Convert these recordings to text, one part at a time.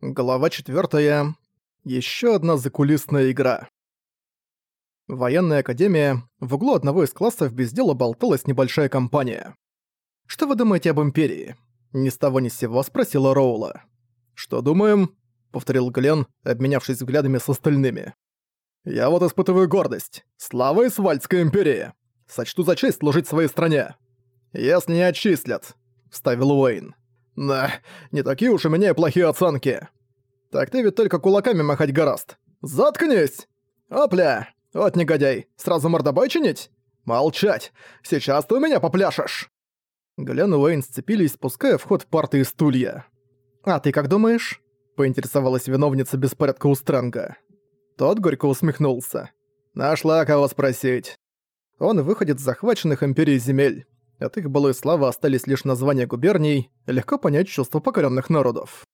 Глава 4. Еще одна закулисная игра. Военная академия. В углу одного из классов без дела болталась небольшая компания. «Что вы думаете об Империи?» Ни с того ни с сего спросила Роула. «Что думаем?» — повторил Глен, обменявшись взглядами с остальными. «Я вот испытываю гордость. Слава Исвальдской Империи! Сочту за честь служить своей стране!» «Если не отчислят», — вставил Уэйн. «Да, не такие уж у меня и плохие оценки. Так ты ведь только кулаками махать гораст. Заткнись! Опля! Вот негодяй, сразу мордобой чинить? Молчать! Сейчас ты у меня попляшешь!» Глен и Уэйн сцепились, спуская в ход парты и стулья. «А ты как думаешь?» — поинтересовалась виновница беспорядка у Стрэнга. Тот горько усмехнулся. «Нашла кого спросить». Он выходит с захваченных Империей земель. От их былой славы остались лишь названия губерний, легко понять чувства покоренных народов.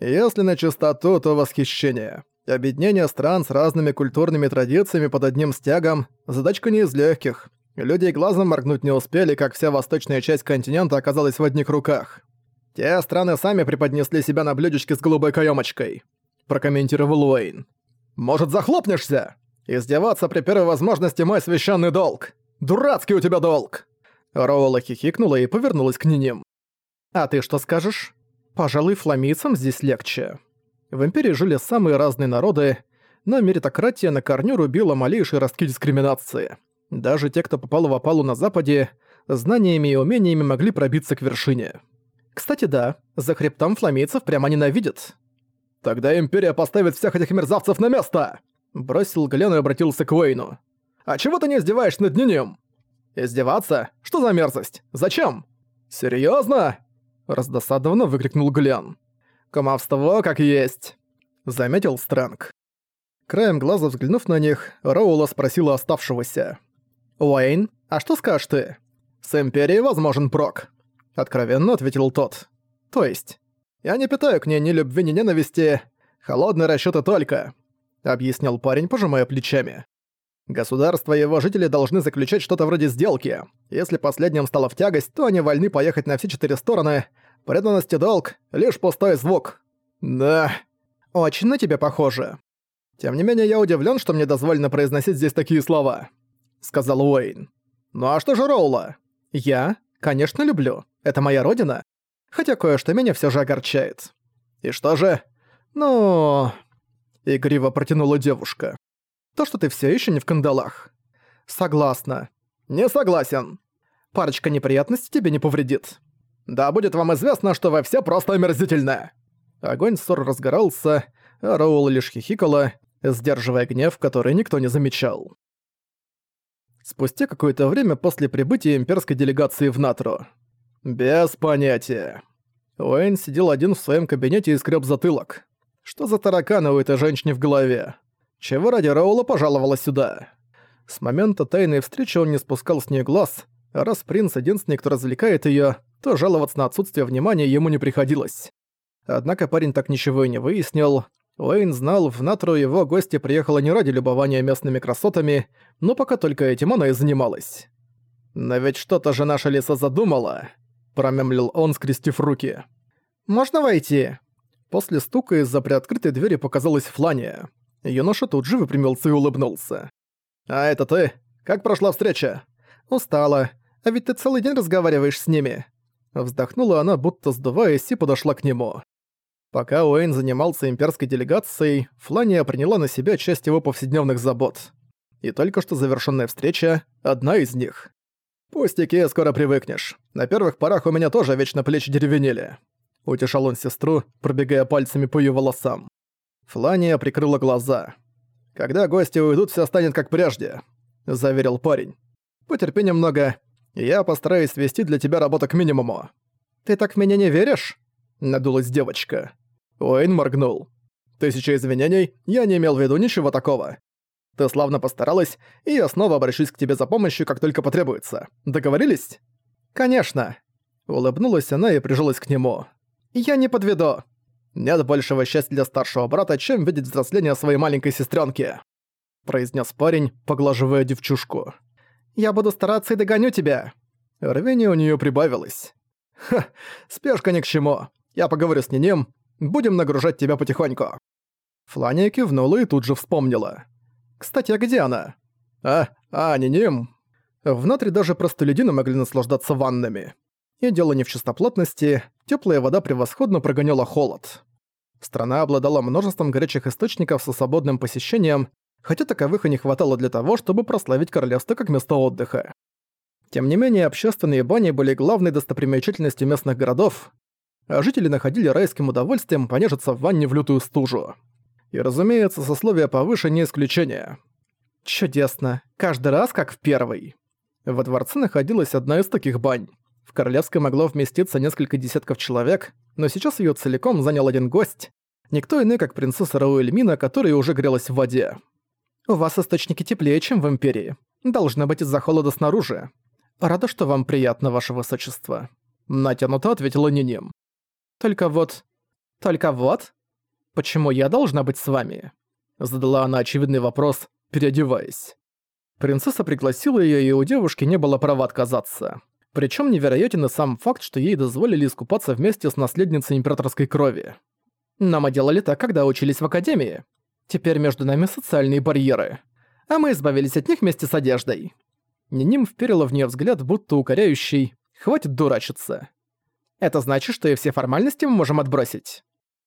Если на чистоту, то восхищение. Объединение стран с разными культурными традициями под одним стягом – задачка не из легких. Люди глазом моргнуть не успели, как вся восточная часть континента оказалась в одних руках. Те страны сами преподнесли себя на блюдечке с голубой каемочкой, прокомментировал Уэйн. «Может, захлопнешься? Издеваться при первой возможности мой священный долг! Дурацкий у тебя долг!» Роула хихикнула и повернулась к ним. «А ты что скажешь? Пожалуй, фламийцам здесь легче. В Империи жили самые разные народы, но меритократия на корню рубила малейшие ростки дискриминации. Даже те, кто попал в опалу на Западе, знаниями и умениями могли пробиться к вершине. Кстати, да, за хребтом фламейцев прямо ненавидят. «Тогда Империя поставит всех этих мерзавцев на место!» Бросил Глен и обратился к Уэйну. «А чего ты не издеваешься над ним?» «Издеваться? Что за мерзость? Зачем?» «Серьёзно?» – раздосадованно выкрикнул Глен. «Кумовство как есть», – заметил Стрэнг. Краем глаза взглянув на них, Роула спросила оставшегося. «Уэйн, а что скажешь ты?» «С Империей возможен прок», — откровенно ответил тот. «То есть? Я не питаю к ней ни любви, ни ненависти. Холодные расчёты только», — объяснил парень, пожимая плечами. Государство и его жители должны заключать что-то вроде сделки. Если последним стало в тягость, то они вольны поехать на все четыре стороны. Преданность и долг — лишь пустой звук. Да, очень на тебя похоже. Тем не менее, я удивлен, что мне дозволено произносить здесь такие слова», — сказал Уэйн. «Ну а что же Роула?» «Я? Конечно, люблю. Это моя родина. Хотя кое-что меня все же огорчает». «И что же?» «Ну...» — игриво протянула девушка. То, что ты все еще не в кандалах. Согласна. Не согласен. Парочка неприятностей тебе не повредит. Да будет вам известно, что вы все просто омерзительны. Огонь ссор разгорался, а Роул лишь хихикала, сдерживая гнев, который никто не замечал. Спустя какое-то время после прибытия имперской делегации в Натро. Без понятия. Уэйн сидел один в своем кабинете и скреб затылок. Что за тараканы у этой женщины в голове? Чего ради Раула пожаловала сюда? С момента тайной встречи он не спускал с нее глаз, а раз принц единственный, кто развлекает ее, то жаловаться на отсутствие внимания ему не приходилось. Однако парень так ничего и не выяснил. Уэйн знал, в Натру его гости приехала не ради любования местными красотами, но пока только этим она и занималась. «Но ведь что-то же наша лиса задумала», — промямлил он, скрестив руки. «Можно войти?» После стука из-за приоткрытой двери показалась Флания. Юноша тут же выпрямился и улыбнулся. «А это ты? Как прошла встреча?» «Устала. А ведь ты целый день разговариваешь с ними». Вздохнула она, будто сдуваясь, и подошла к нему. Пока Уэйн занимался имперской делегацией, Флания приняла на себя часть его повседневных забот. И только что завершенная встреча — одна из них. «Пустяки, скоро привыкнешь. На первых порах у меня тоже вечно плечи деревенели». Утешал он сестру, пробегая пальцами по ее волосам. Флания прикрыла глаза. «Когда гости уйдут, все станет как прежде», — заверил парень. «Потерпи немного, я постараюсь свести для тебя работу к минимуму». «Ты так в меня не веришь?» — надулась девочка. Уэйн моргнул. «Тысяча извинений, я не имел в виду ничего такого. Ты славно постаралась, и я снова обращусь к тебе за помощью, как только потребуется. Договорились?» «Конечно!» Улыбнулась она и прижалась к нему. «Я не подведу!» «Нет большего счастья для старшего брата, чем видеть взросление своей маленькой сестренки, произнес парень, поглаживая девчушку. «Я буду стараться и догоню тебя!» Рвение у нее прибавилось. «Ха, спешка ни к чему. Я поговорю с Нинем. Будем нагружать тебя потихоньку». Флания кивнула и тут же вспомнила. «Кстати, а где она?» «А, а, не ним». Внутри даже простолюдины могли наслаждаться ваннами. И дело не в чистоплотности, теплая вода превосходно прогоняла холод. Страна обладала множеством горячих источников со свободным посещением, хотя таковых и не хватало для того, чтобы прославить королевство как место отдыха. Тем не менее, общественные бани были главной достопримечательностью местных городов, а жители находили райским удовольствием понежиться в ванне в лютую стужу. И, разумеется, сословие повыше не исключение. Чудесно. Каждый раз как в первый. Во дворце находилась одна из таких бань. В Королевской могло вместиться несколько десятков человек, но сейчас её целиком занял один гость, никто иной, как принцесса Рауэльмина, которая уже грелась в воде. «У вас источники теплее, чем в Империи. Должно быть из-за холода снаружи. Рада, что вам приятно, ваше высочество». Натянуто ответила Ниним. «Только вот... Только вот? Почему я должна быть с вами?» Задала она очевидный вопрос, переодеваясь. Принцесса пригласила её, и у девушки не было права отказаться. Причем невероятен и сам факт, что ей дозволили искупаться вместе с наследницей императорской крови. Но мы делали так, когда учились в академии. Теперь между нами социальные барьеры. А мы избавились от них вместе с одеждой. Ниним вперила в нее взгляд, будто укоряющий. Хватит дурачиться. Это значит, что и все формальности мы можем отбросить.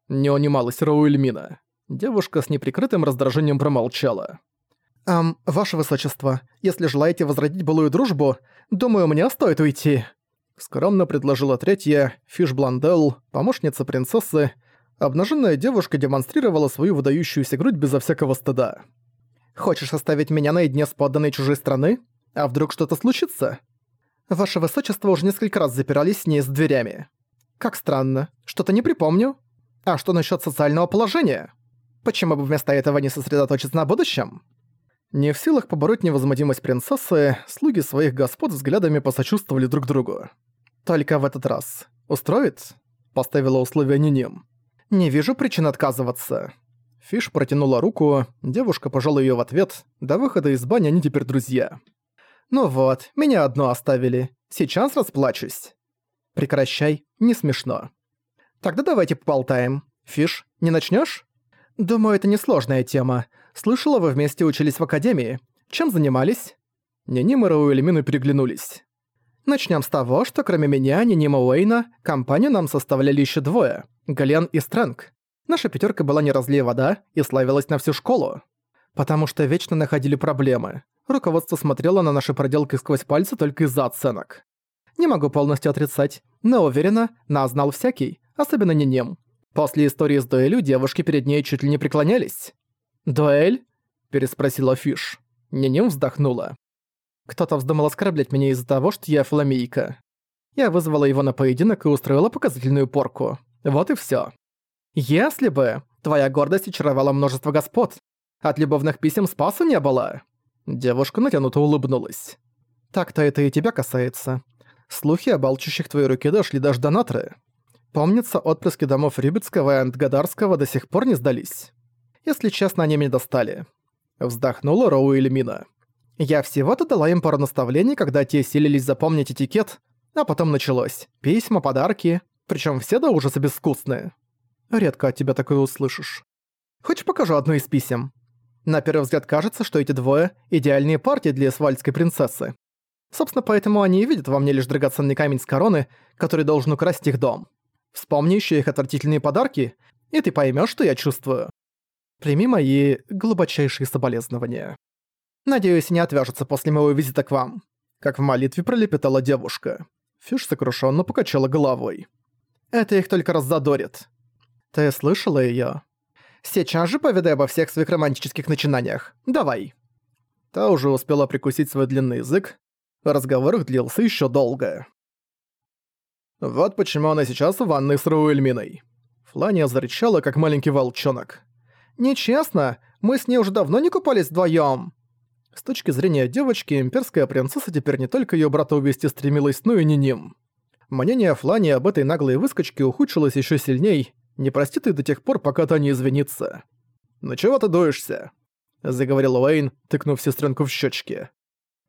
Не унималась Роуэльмина. Девушка с неприкрытым раздражением промолчала. «Эм, ваше высочество, если желаете возродить былую дружбу, думаю, мне стоит уйти». Скромно предложила третья, Фиш Бландел, помощница принцессы. Обнаженная девушка демонстрировала свою выдающуюся грудь безо всякого стыда. «Хочешь оставить меня наедине с подданной чужой страны? А вдруг что-то случится? Ваше высочество уже несколько раз запирались с ней с дверями. Как странно, что-то не припомню. А что насчет социального положения? Почему бы вместо этого не сосредоточиться на будущем?» Не в силах побороть невозмутимость принцессы, слуги своих господ взглядами посочувствовали друг другу. «Только в этот раз. Устроит?» – поставила условие Ниним. «Не вижу причин отказываться». Фиш протянула руку, девушка пожала её в ответ. До выхода из бани они теперь друзья. «Ну вот, меня одно оставили. Сейчас расплачусь». «Прекращай, не смешно». «Тогда давайте поболтаем. Фиш, не начнёшь?» «Думаю, это несложная тема. Слышала, вы вместе учились в академии. Чем занимались?» Нинима и Рауэльмину переглянулись. Начнем с того, что кроме меня, Нинима Уэйна, компанию нам составляли еще двое – Гален и Стрэнг. Наша пятерка была не разлей вода и славилась на всю школу. Потому что вечно находили проблемы. Руководство смотрело на наши проделки сквозь пальцы только из-за оценок. Не могу полностью отрицать, но уверена, нас знал всякий, особенно Ниним. После истории с дуэлью девушки перед ней чуть ли не преклонялись. «Дуэль?» – переспросила Фиш. Ниним вздохнула. Кто-то вздумал оскорблять меня из-за того, что я фламейка. Я вызвала его на поединок и устроила показательную порку. Вот и всё. Если бы твоя гордость очаровала множество господ, от любовных писем спасу не было. Девушка натянуто улыбнулась. Так-то это и тебя касается. Слухи об алчущих твоей руке дошли даже до Натры. Помнится, отпрыски домов Рюбицкого и Антгадарского до сих пор не сдались. Если честно, они меня достали. Вздохнула Роу Эльмина. Я всего-то дала им пару наставлений, когда те силились запомнить этикет, а потом началось. Письма, подарки, причем все до ужаса безвкусные. Редко от тебя такое услышишь. Хочешь покажу одно из писем? На первый взгляд кажется, что эти двое – идеальные партии для свальской принцессы. Собственно, поэтому они и видят во мне лишь драгоценный камень с короны, который должен украсть их дом. Вспомни еще их отвратительные подарки, и ты поймешь, что я чувствую. Прими мои глубочайшие соболезнования. Надеюсь, не отвяжется после моего визита к вам. Как в молитве пролепетала девушка. Фиш сокрушенно покачала головой. Это их только раззадорит. Ты слышала ее? Сейчас же поведай обо всех своих романтических начинаниях. Давай. Та уже успела прикусить свой длинный язык. Разговор их длился еще долго. Вот почему она сейчас в ванной с Руэльминой. Флания зарычала, как маленький волчонок. Нечестно, мы с ней уже давно не купались вдвоём. С точки зрения девочки, имперская принцесса теперь не только её брата увести стремилась, но и не ним. Мнение Флани об этой наглой выскочке ухудшилось ещё сильней, не простит и до тех пор, пока та не извинится. «Ну чего ты дуешься?» — заговорил Уэйн, тыкнув сестренку в щечки.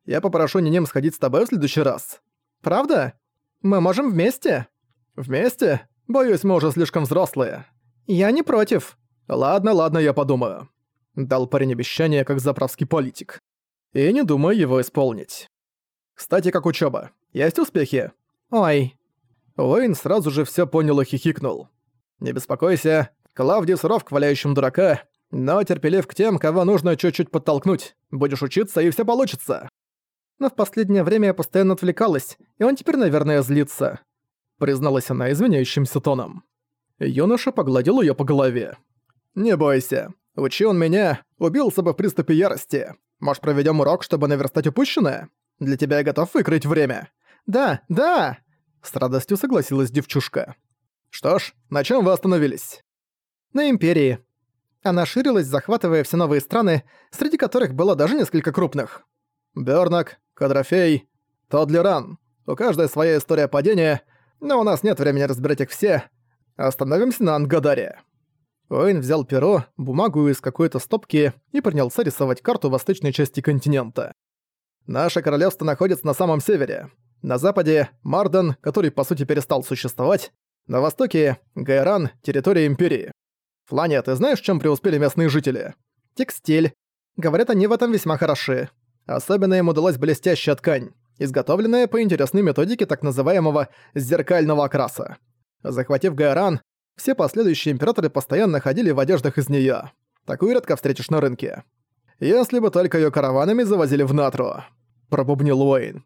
«Я попрошу Нинем сходить с тобой в следующий раз. Правда? Мы можем вместе?» «Вместе? Боюсь, мы уже слишком взрослые. «Я не против». «Ладно, ладно, я подумаю». Дал парень обещание, как заправский политик. И не думаю его исполнить. Кстати, как учеба. Есть успехи? Ой. Уэйн сразу же все понял и хихикнул. Не беспокойся, Клавдий суров к валяющим дурака, но терпелив к тем, кого нужно чуть-чуть подтолкнуть. Будешь учиться, и все получится. Но в последнее время я постоянно отвлекалась, и он теперь, наверное, злится. Призналась она извиняющимся тоном. Юноша погладил ее по голове. «Не бойся. Учи он меня, убился бы в приступе ярости. Может, проведем урок, чтобы наверстать упущенное? Для тебя я готов выкрыть время». «Да, да!» С радостью согласилась девчушка. «Что ж, на чем вы остановились?» «На Империи. Она ширилась, захватывая все новые страны, среди которых было даже несколько крупных. Бёрнак, Кадрофей, Тодлеран. У каждой своя история падения, но у нас нет времени разбирать их все. Остановимся на Ангадаре». Уэйн взял перо, бумагу из какой-то стопки и принялся рисовать карту восточной части континента. «Наше королевство находится на самом севере. На западе – Марден, который по сути перестал существовать. На востоке – Гайран, территория Империи. Флания, ты знаешь, чем преуспели местные жители? Текстиль. Говорят, они в этом весьма хороши. Особенно им удалась блестящая ткань, изготовленная по интересной методике так называемого «зеркального окраса». Захватив Гайран, все последующие императоры постоянно ходили в одеждах из неё. Такую редко встретишь на рынке. Если бы только её караванами завозили в Натру. Пробубнил Уэйн.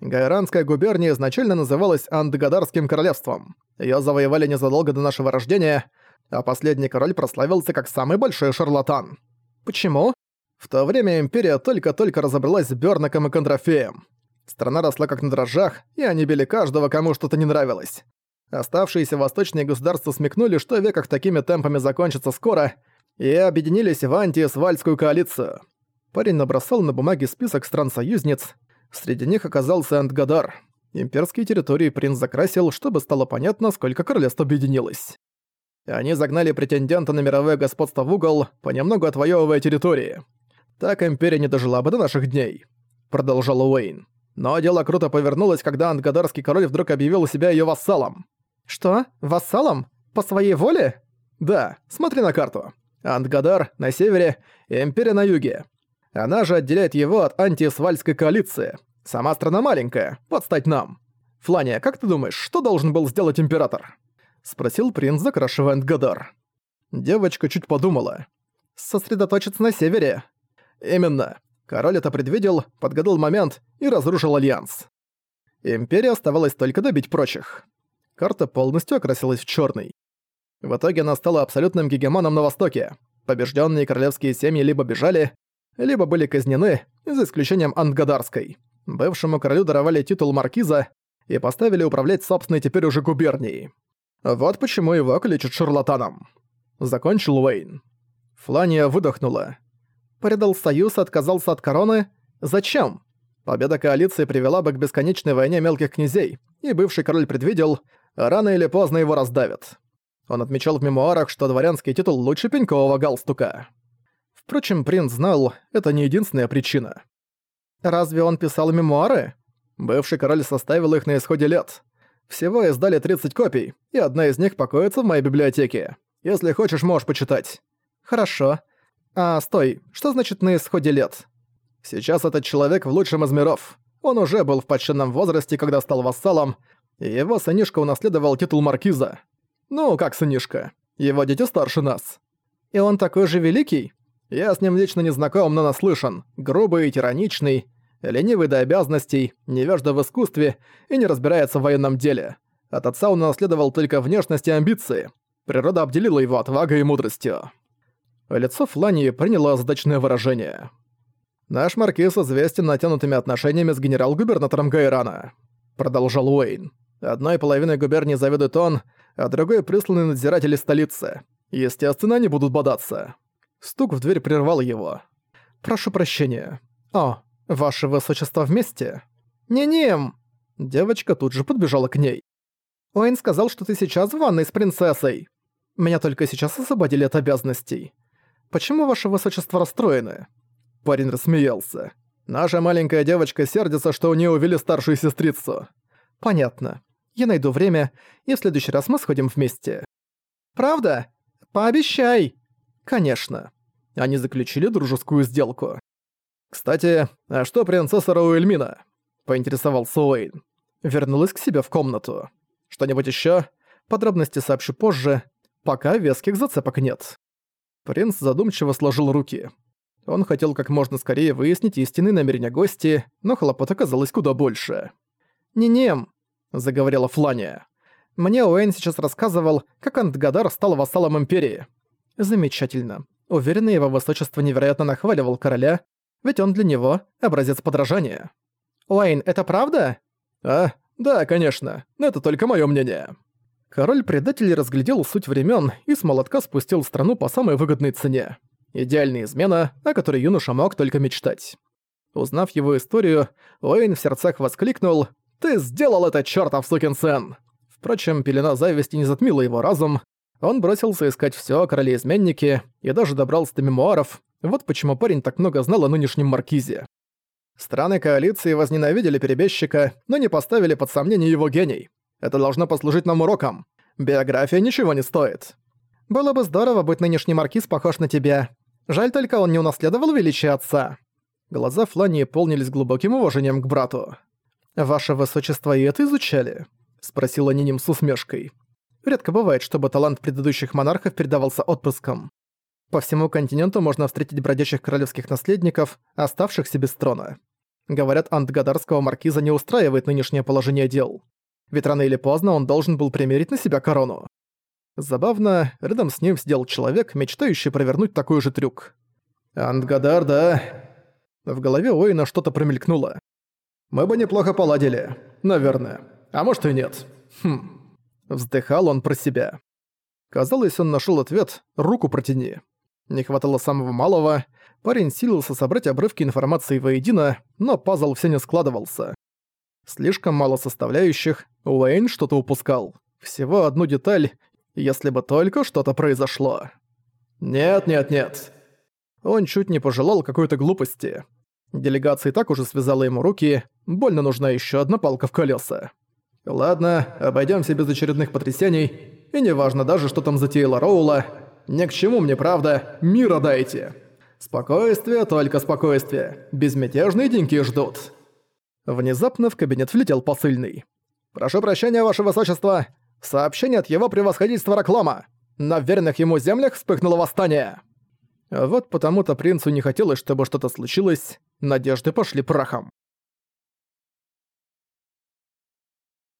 Гайранская губерния изначально называлась Андгадарским королевством. Её завоевали незадолго до нашего рождения, а последний король прославился как самый большой шарлатан. Почему? В то время империя только-только разобралась с Бёрнаком и Кондрофеем. Страна росла как на дрожжах, и они били каждого, кому что-то не нравилось. Оставшиеся восточные государства смекнули, что веках такими темпами закончится скоро, и объединились в антиесвальскую коалицию. Парень набросал на бумаге список стран-союзниц. Среди них оказался Антгадар. Имперские территории принц закрасил, чтобы стало понятно, сколько королевств объединилось. Они загнали претендента на мировое господство в угол, понемногу отвоевывая территории. Так империя не дожила бы до наших дней», — продолжал Уэйн. Но дело круто повернулось, когда антгадарский король вдруг объявил себя ее вассалом. «Что? Вассалом? По своей воле?» «Да, смотри на карту. Антгадар на севере Империя на юге. Она же отделяет его от антисвальской коалиции. Сама страна маленькая, подстать нам. Флания, как ты думаешь, что должен был сделать император?» Спросил принц, закрашивая Антгадар. Девочка чуть подумала. «Сосредоточиться на севере». «Именно. Король это предвидел, подгадал момент и разрушил альянс. Империя оставалась только добить прочих карта полностью окрасилась в черный. В итоге она стала абсолютным гегемоном на Востоке. Побежденные королевские семьи либо бежали, либо были казнены, за исключением Антгадарской. Бывшему королю даровали титул маркиза и поставили управлять собственной теперь уже губернией. Вот почему его кличут шарлатаном. Закончил Уэйн. Флания выдохнула. Предал союз, отказался от короны. Зачем? Победа коалиции привела бы к бесконечной войне мелких князей, и бывший король предвидел, рано или поздно его раздавят. Он отмечал в мемуарах, что дворянский титул лучше пенькового галстука. Впрочем, принц знал, это не единственная причина. Разве он писал мемуары? Бывший король составил их на исходе лет. Всего издали 30 копий, и одна из них покоится в моей библиотеке. Если хочешь, можешь почитать. Хорошо. А, стой, что значит на исходе лет? Сейчас этот человек в лучшем из миров. Он уже был в почтенном возрасте, когда стал вассалом, его сынишка унаследовал титул маркиза. Ну, как сынишка. Его дети старше нас. И он такой же великий? Я с ним лично не знаком, но наслышан. Грубый и тираничный, ленивый до обязанностей, невежда в искусстве и не разбирается в военном деле. От отца он унаследовал только внешность и амбиции. Природа обделила его отвагой и мудростью. Лицо Флании приняло задачное выражение. «Наш маркиз известен натянутыми отношениями с генерал-губернатором Гайрана», — продолжал Уэйн. Одной половиной губернии заведует он, а другой присланный надзиратели столицы. Естественно, они будут бодаться. Стук в дверь прервал его. «Прошу прощения. О, ваше высочество вместе?» «Не-не!» Девочка тут же подбежала к ней. «Уэйн сказал, что ты сейчас в ванной с принцессой. Меня только сейчас освободили от обязанностей. Почему ваше высочество расстроены?» Парень рассмеялся. «Наша маленькая девочка сердится, что у нее увели старшую сестрицу». «Понятно. Я найду время, и в следующий раз мы сходим вместе». «Правда? «Пообещай!» «Конечно». Они заключили дружескую сделку. «Кстати, а что принцесса Рауэльмина?» — поинтересовался Уэйн. Вернулась к себе в комнату. «Что-нибудь ещё? Подробности сообщу позже, пока веских зацепок нет». Принц задумчиво сложил руки. Он хотел как можно скорее выяснить истинные намерения гости, но хлопот оказалось куда больше. «Не-не», — заговорила Флания. «Мне Уэйн сейчас рассказывал, как Антгадар стал вассалом Империи. Замечательно. Уверенно его высочество невероятно нахваливал короля, ведь он для него образец подражания. «Уэйн, это правда?» «А, да, конечно, но это только мое мнение». Король-предатель разглядел суть времен и с молотка спустил страну по самой выгодной цене. Идеальная измена, о которой юноша мог только мечтать. Узнав его историю, Уэйн в сердцах воскликнул «Ты сделал это, чёртов сукин сын!» Впрочем, пелена зависти не затмила его разум, он бросился искать всё о короле-изменнике и даже добрался до мемуаров. Вот почему парень так много знал о нынешнем маркизе. Страны коалиции возненавидели перебежчика, но не поставили под сомнение его гений. Это должно послужить нам уроком. Биография ничего не стоит. Было бы здорово быть нынешний маркиз похож на тебя. Жаль только он не унаследовал величие отца. Глаза Флании полнились глубоким уважением к брату. «Ваше высочество и это изучали?» — спросила Ниним с усмешкой. Редко бывает, чтобы талант предыдущих монархов передавался отпрыскам. По всему континенту можно встретить бродячих королевских наследников, оставшихся без трона. Говорят, антгадарского маркиза не устраивает нынешнее положение дел. Ведь рано или поздно он должен был примерить на себя корону. Забавно, рядом с ним сидел человек, мечтающий провернуть такой же трюк. «Антгадар, да?» В голове Уэйна что-то промелькнуло. «Мы бы неплохо поладили. Наверное. А может и нет. Хм...» Вздыхал он про себя. Казалось, он нашел ответ «руку протяни». Не хватало самого малого, парень силился собрать обрывки информации воедино, но пазл все не складывался. Слишком мало составляющих, Уэйн что-то упускал. Всего одну деталь, если бы только что-то произошло. «Нет-нет-нет». Он чуть не пожелал какой-то глупости. Делегация и так уже связала ему руки, больно нужна еще одна палка в колеса. Ладно, обойдемся без очередных потрясений, и неважно даже, что там затеяла Роула. Ни к чему мне, правда, мира дайте. Спокойствие, только спокойствие. Безмятежные деньги ждут. Внезапно в кабинет влетел посыльный. «Прошу прощения, ваше высочество. Сообщение от его превосходительства Раклама. На верных ему землях вспыхнуло восстание». Вот потому-то принцу не хотелось, чтобы что-то случилось, надежды пошли прахом.